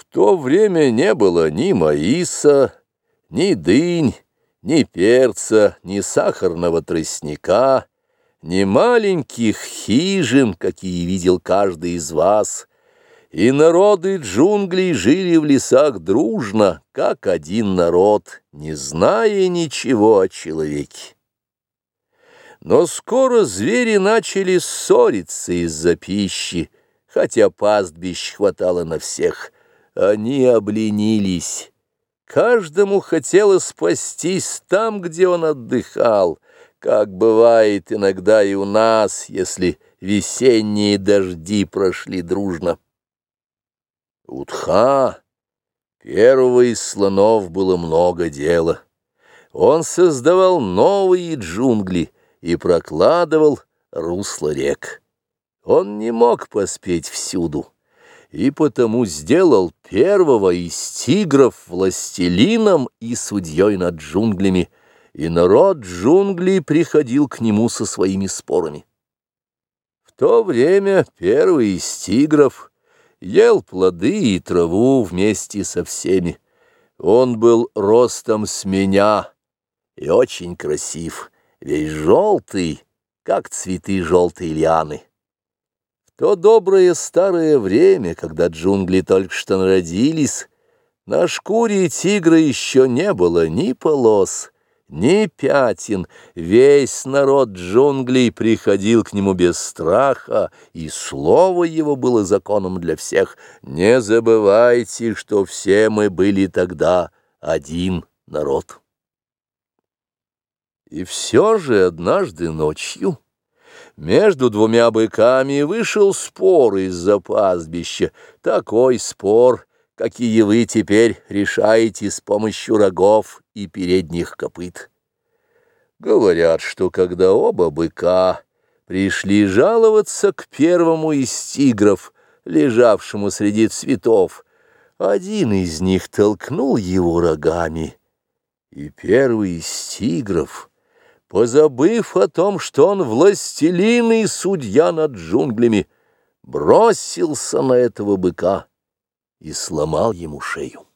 В то время не было ни маиса, ни дынь, ни перца, ни сахарного тростника, ни маленьких хижин, какие видел каждый из вас, и народы джунглей жили в лесах дружно, как один народ, не зная ничего о человеке. Но скоро звери начали ссориться из-за пищи, хотя пастбищ хватало на всех. Они обленились. Каждому хотелось спастись там, где он отдыхал, как бывает иногда и у нас, если весенние дожди прошли дружно. Утха, первого из слонов, было много дела. Он создавал новые джунгли и прокладывал русло рек. Он не мог поспеть всюду, и потому сделал первого из тигров властелином и судьей над джунглями, и народ джунглей приходил к нему со своими спорами. В то время первый из тигров — ел плоды и траву вместе со всеми. Он был ростом с меня и очень красив, весь желтый, как цветы желтой лианы. То доброе старое время, когда джунгли только что народились, на шкуре тигра еще не было ни полос, ни пятен, весь народ джунглей приходил к нему без страха, и слово его было законом для всех. Не забывайте, что все мы были тогда один народ. И все же однажды ночью между двумя быками вышел спор из-за пастбища, такой спор — какие вы теперь решаете с помощью рогов и передних копыт. Говорят, что когда оба быка пришли жаловаться к первому из тигров, лежавшему среди цветов, один из них толкнул его рогами, и первый из тигров, позабыв о том, что он властелин и судья над джунглями, бросился на этого быка и сломал ему шею.